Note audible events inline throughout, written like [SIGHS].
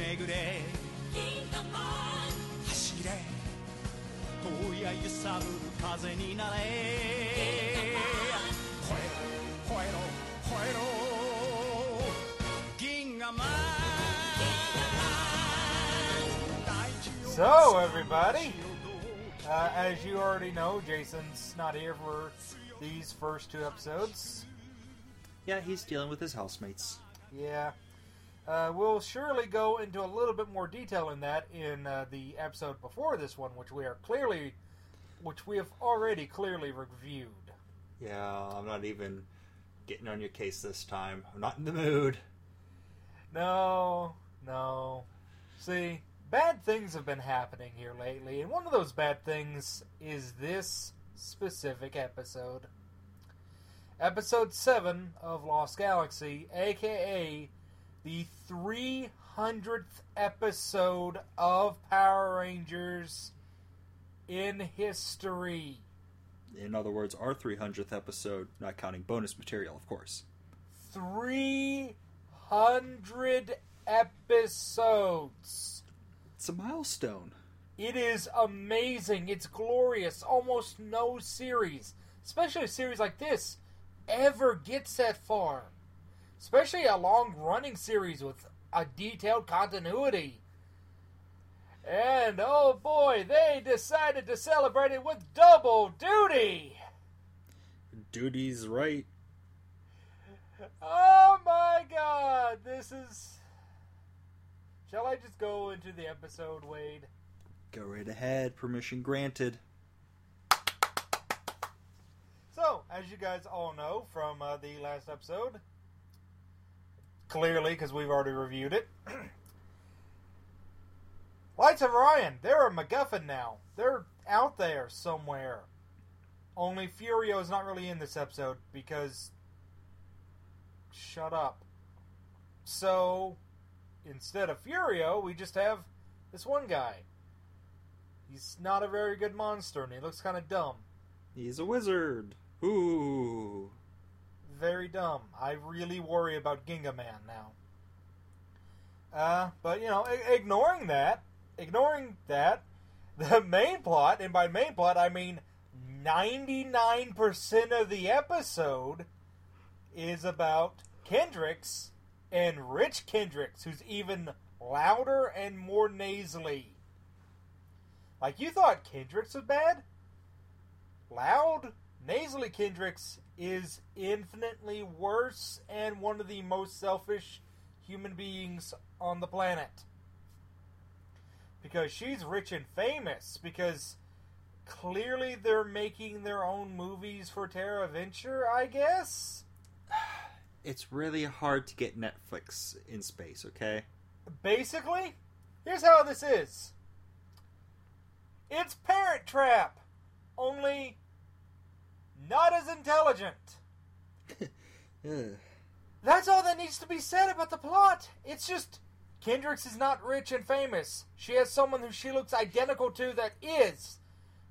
巡れ走れ荒野揺さぶる風になれ吠えろ吠えろ吠えろ銀河マン So, everybody, uh, as you already know, Jason's not here for these first two episodes. Yeah, he's dealing with his housemates. Yeah. uh, we'll surely go into a little bit more detail in that in uh, the episode before this one, which we are clearly, which we have already clearly reviewed. Yeah, I'm not even getting on your case this time. I'm not in the mood. No, no. See, bad things have been happening here lately, and one of those bad things is this specific episode. Episode 7 of Lost Galaxy, aka the 300th episode of Power Rangers in history. In other words, our 300th episode, not counting bonus material, of course. 300 episodes. It's a milestone. It is amazing. It's glorious. Almost no series, especially a series like this, ever gets that far. Especially a long running series with a detailed continuity. And oh boy, they decided to celebrate it with double duty. Duty's right. Oh my god, this is. Shall I just go into the episode, Wade? Go right ahead. Permission granted. So, as you guys all know from uh, the last episode, clearly because we've already reviewed it, [CLEARS THROAT] Lights of Orion, they're a MacGuffin now. They're out there somewhere. Only Furio is not really in this episode because. Shut up. So, instead of Furio, we just have this one guy. He's not a very good monster and he looks kind of dumb. He's a wizard. Ooh. Very dumb. I really worry about Gingaman now. Uh, but you know, I- ignoring that, ignoring that, [LAUGHS] the main plot, and by main plot I mean 99% of the episode is about Kendrix and Rich Kendrix, who's even louder and more nasally. Like you thought Kendrix was bad? Loud, nasally Kendrix is infinitely worse and one of the most selfish human beings on the planet. Because she's rich and famous, because clearly they're making their own movies for Terra Venture, I guess? [SIGHS] It's really hard to get Netflix in space, okay? Basically, here's how this is. It's Parent Trap, only not as intelligent. [LAUGHS] That's all that needs to be said about the plot. It's just Kendrix is not rich and famous. She has someone who she looks identical to that is.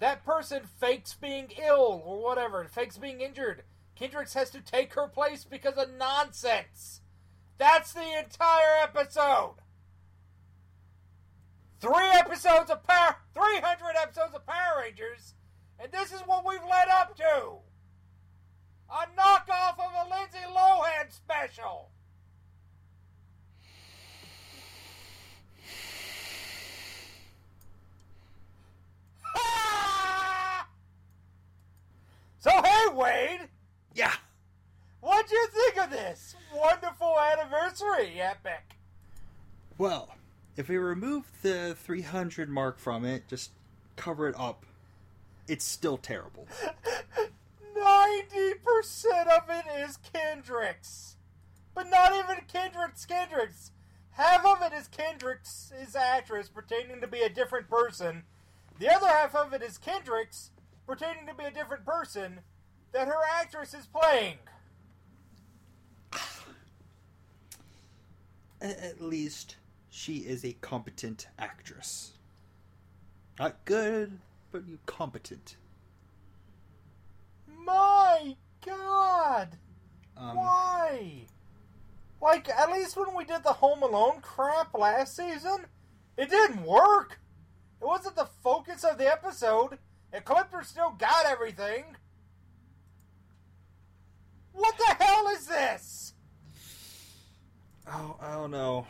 That person fakes being ill or whatever, fakes being injured. Kendrix has to take her place because of nonsense. That's the entire episode. Three episodes of Power, 300 episodes of Power Rangers, and this is what we've led up to. A knockoff of a Lindsay Lohan special. [LAUGHS] So hey Wade, Yeah! what'd you think of this wonderful anniversary epic? Well, if we remove the 300 mark from it, just cover it up, it's still terrible. Ninety percent of it is Kendrix, but not even Kendrix. Kendrix. Half of it is Kendrix, his actress, pretending to be a different person. The other half of it is Kendrix, pretending to be a different person that her actress is playing. At least she is a competent actress. Not good, but you competent. My God! Um, Why? Like, at least when we did the Home Alone crap last season, it didn't work. It wasn't the focus of the episode, and Clipper still got everything. What the hell is this? Oh, I don't know.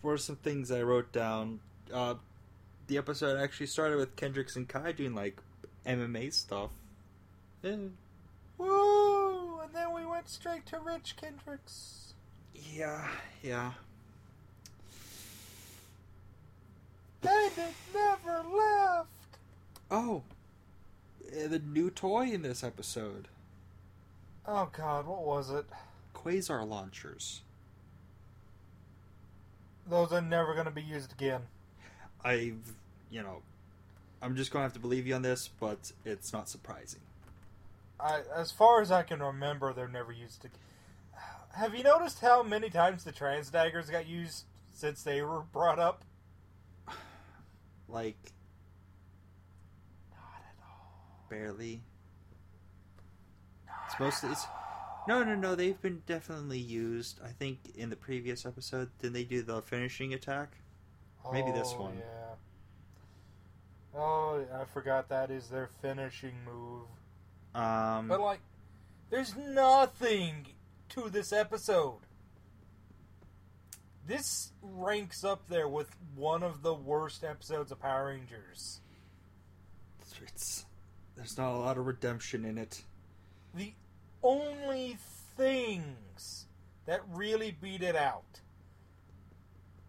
For some things I wrote down, uh, the episode actually started with Kendrix and Kai doing like MMA stuff. Eh, Woo! And then we went straight to Rich Kendrix. yeah, yeah. And it never left. Oh, eh, the new toy in this episode: Oh god, what was it? quasar launchers. Those are never going to be used again. I've, you know, I'm just gonna have to believe you on this, but it's not surprising. I, as far as I can remember, they're never used again. Have you noticed how many times the trans daggers got used since they were brought up? Like Not at all. barely. It's mostly it's no, no, no. They've been definitely used. I think in the previous episode, did they do the finishing attack? Maybe this one. Yeah. Oh, I forgot that is their finishing move. Um, But like, there's nothing to this episode. This ranks up there with one of the worst episodes of Power Rangers. it's there's not a lot of redemption in it. The only things that really beat it out.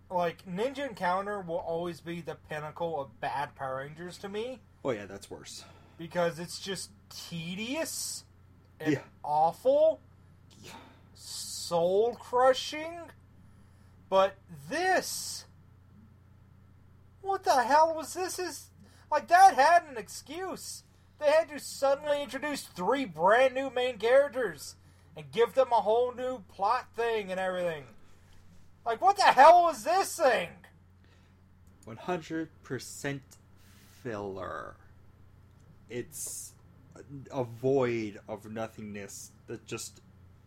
Like, Ninja Encounter will always be the pinnacle of bad Power Rangers to me Oh yeah, that's worse. because it's just tedious and Yeah. awful, soul crushing. But this, what the hell was this? Is like that had an excuse. They had to suddenly introduce three brand new main characters and give them a whole new plot thing and everything. Like, what the hell was this thing? One hundred percent filler. It's a- a void of nothingness that just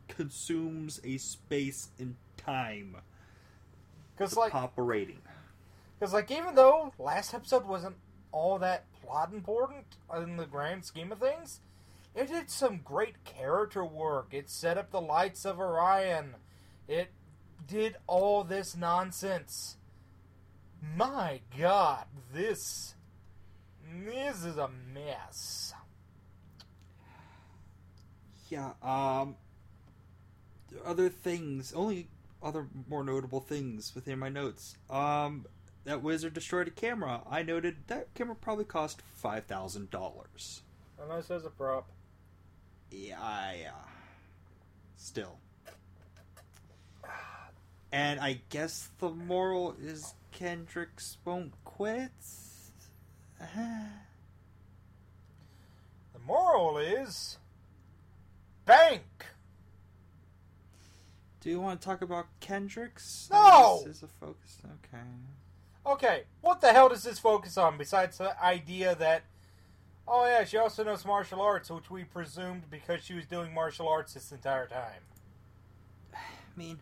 consumes a space and time Because like, pop rating. Because, like, even though last episode wasn't all that plot important in the grand scheme of things, it did some great character work. It set up the lights of Orion. It did all this nonsense. My God, this this is a mess. Yeah, um other things, only other more notable things within my notes. Um that wizard destroyed a camera. I noted that camera probably cost five thousand dollars. Unless as a prop. Yeah, yeah. Still. And I guess the moral is Kendrix won't quit. [SIGHS] The moral is bank. Do you want to talk about Kendrix? No! This is a focus. Okay. Okay, what the hell does this focus on besides the idea that, oh yeah, she also knows martial arts, which we presumed because she was doing martial arts this entire time. [SIGHS] I mean,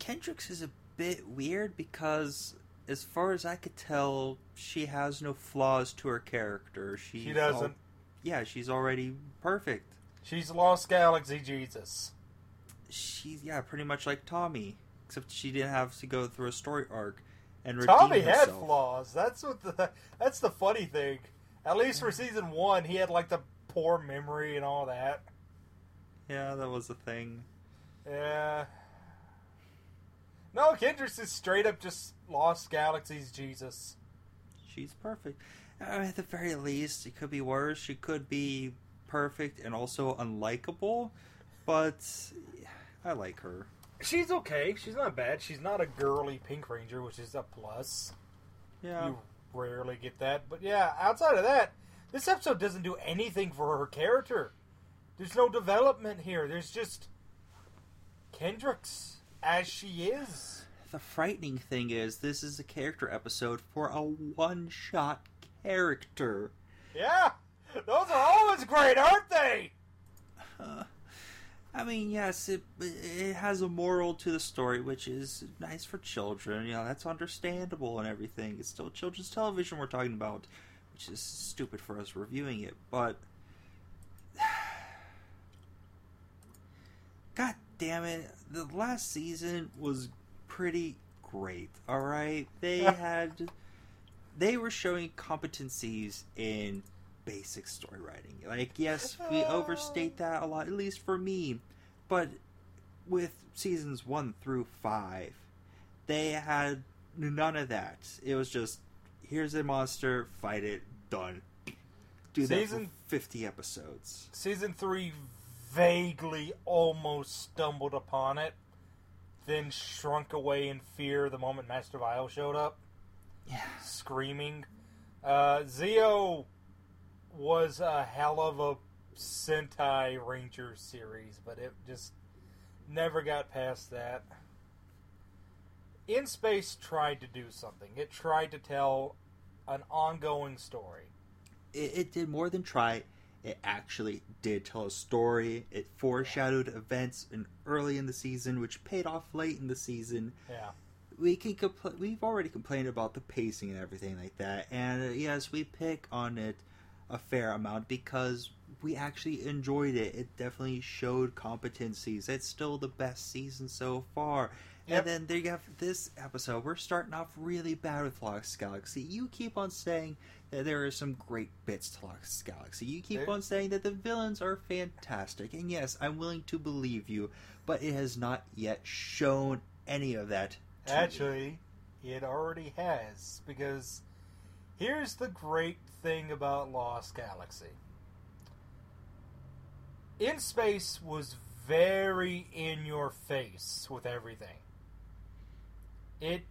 Kendrix is a bit weird because, as far as I could tell, she has no flaws to her character. She, She doesn't. yeah, she's already perfect. She's Lost Galaxy Jesus. She's yeah, pretty much like Tommy, except she didn't have to go through a story arc and Tommy had herself. flaws. That's what the that's the funny thing. At least for season one, he had like the poor memory and all that. Yeah, that was a thing. Yeah. No, Kendrix is straight up just Lost Galaxies Jesus. She's perfect. Uh, at the very least, it could be worse. She could be perfect and also unlikable, but I like her. She's okay. She's not bad. She's not a girly Pink Ranger, which is a plus. Yeah. You rarely get that. But yeah, outside of that, this episode doesn't do anything for her character. There's no development here. There's just Kendrix as she is. The frightening thing is, this is a character episode for a one shot character. Yeah, those are always great, aren't they? Uh, I mean, yes, it it has a moral to the story, which is nice for children. You know, that's understandable and everything. It's still children's television we're talking about, which is stupid for us reviewing it. But God damn it, the last season was pretty great. All right, [LAUGHS] they had they were showing competencies in basic story writing. Like, yes, we [LAUGHS] overstate that a lot, at least for me. But with seasons one through five, they had none of that. It was just here's a monster, fight it, done. Do that Season- for fifty episodes. Season three vaguely almost stumbled upon it, then shrunk away in fear the moment Master Vile showed up, Yeah. screaming. Uh, Zeo was a hell of a Sentai Ranger series, but it just never got past that. In Space tried to do something. It tried to tell an ongoing story. it, it did more than try. It actually did tell a story. It foreshadowed events in early in the season, which paid off late in the season. Yeah. We can compl- we've already complained about the pacing and everything like that, and uh, yes, we pick on it a fair amount because we actually enjoyed it. It definitely showed competencies. It's still the best season so far. Yep. And then there you have this episode. We're starting off really bad with Lost Galaxy. You keep on saying that there are some great bits to Lost Galaxy. You keep There- on saying that the villains are fantastic. And yes, I'm willing to believe you, but it has not yet shown any of that. Actually, it already has because here's the great thing about Lost Galaxy. In Space was very in your face with everything. It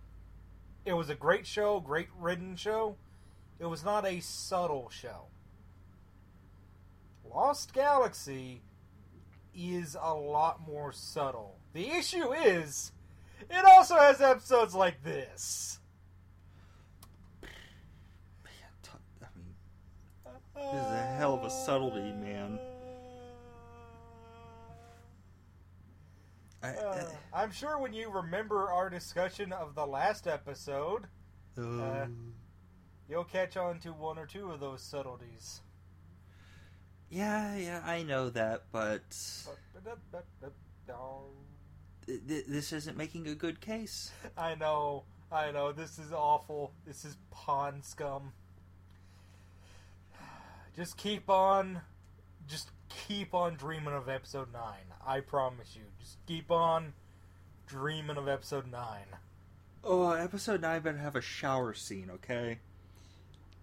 it was a great show, great written show. It was not a subtle show. Lost Galaxy is a lot more subtle. The issue is it also has episodes like this. T- I mean, This is a hell of a subtlety, man. I, Uh, I'm sure when you remember our discussion of the last episode, uh, uh, you'll catch on to one or two of those subtleties. yeah, yeah, I know that, but th- th- this isn't making a good case. I know, I know, this is awful. This is pond scum. Just keep on, just keep on dreaming of episode 9. I promise you. Just keep on dreaming of episode 9. Oh, episode nine better have a shower scene, okay?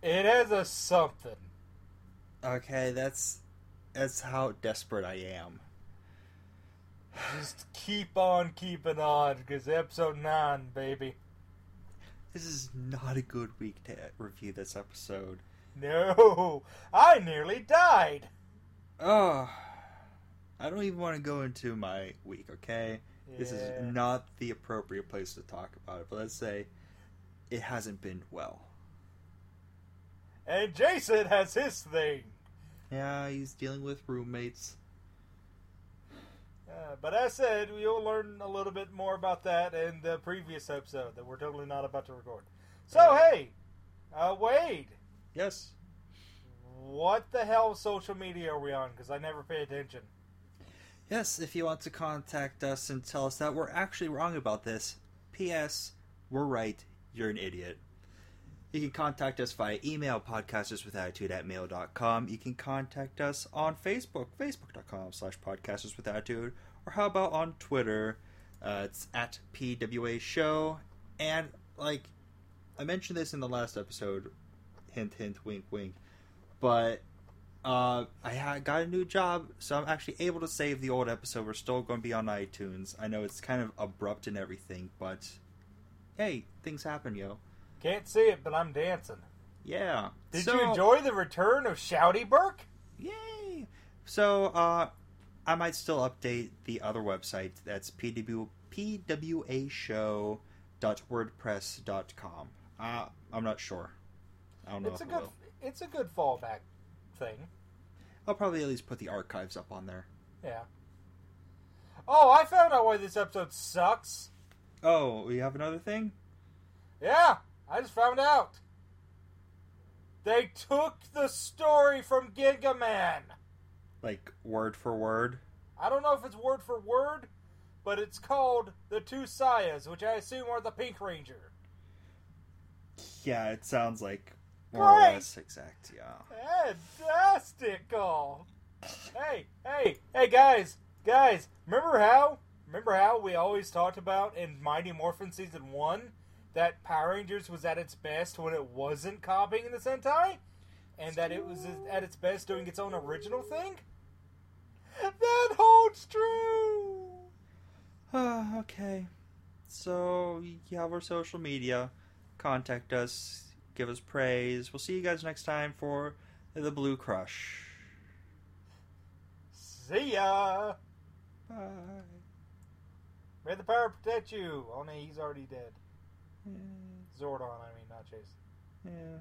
It has a something. Okay, that's that's how desperate I am. Just keep on keeping on, because episode 9, baby. This is not a good week to review this episode. No, I nearly died. Oh, I don't even want to go into my week, okay? This is not the appropriate place to talk about it, but let's say it hasn't been well. And Jason has his thing. Yeah, he's dealing with roommates. Uh, but as said, you'll learn a little bit more about that in the previous episode that we're totally not about to record. So, hey, uh, Wade, Yes. what the hell social media are we on? Because I never pay attention. Yes, if you want to contact us and tell us that we're actually wrong about this, P.S. We're right, you're an idiot. You can contact us via email, podcasterswithattitude at mail.com. You can contact us on Facebook, facebook.com slash podcasterswithattitude. Or how about on Twitter? Uh, it's at PWA Show. And, like, I mentioned this in the last episode. Hint, hint, wink, wink. But uh, I got a new job, so I'm actually able to save the old episode. We're still going to be on iTunes. I know it's kind of abrupt and everything, but hey, things happen, yo. Can't see it, but I'm dancing. Yeah. Did So- you enjoy the return of Shouty Burke? Yay! So, uh, I might still update the other website. That's pw pwashow.wordpress.com. Uh, I'm not sure. I don't know It's a if it good. will. It's a good fallback thing. I'll probably at least put the archives up on there. Yeah. Oh, I found out why this episode sucks. Oh, we have another thing? Yeah, I just found out. They took the story from Gingaman. Like, word for word? I don't know if it's word for word, but it's called The Two Sayas, which I assume are the Pink Ranger. Yeah, it sounds like more or less exact, yeah. Fantastical. hey, hey, hey, guys, guys! Remember how? Remember how we always talked about in Mighty Morphin season one that Power Rangers was at its best when it wasn't copying the Sentai, and that it was at its best doing its own original thing. That holds true. Uh, [SIGHS] okay. So, you have our social media. Contact us. Give us praise. We'll see you guys next time for The Blue Crush. See ya. Bye. May the power protect you. Oh, Only he's already dead. Yeah. Zordon, I mean, not Chase. yeah.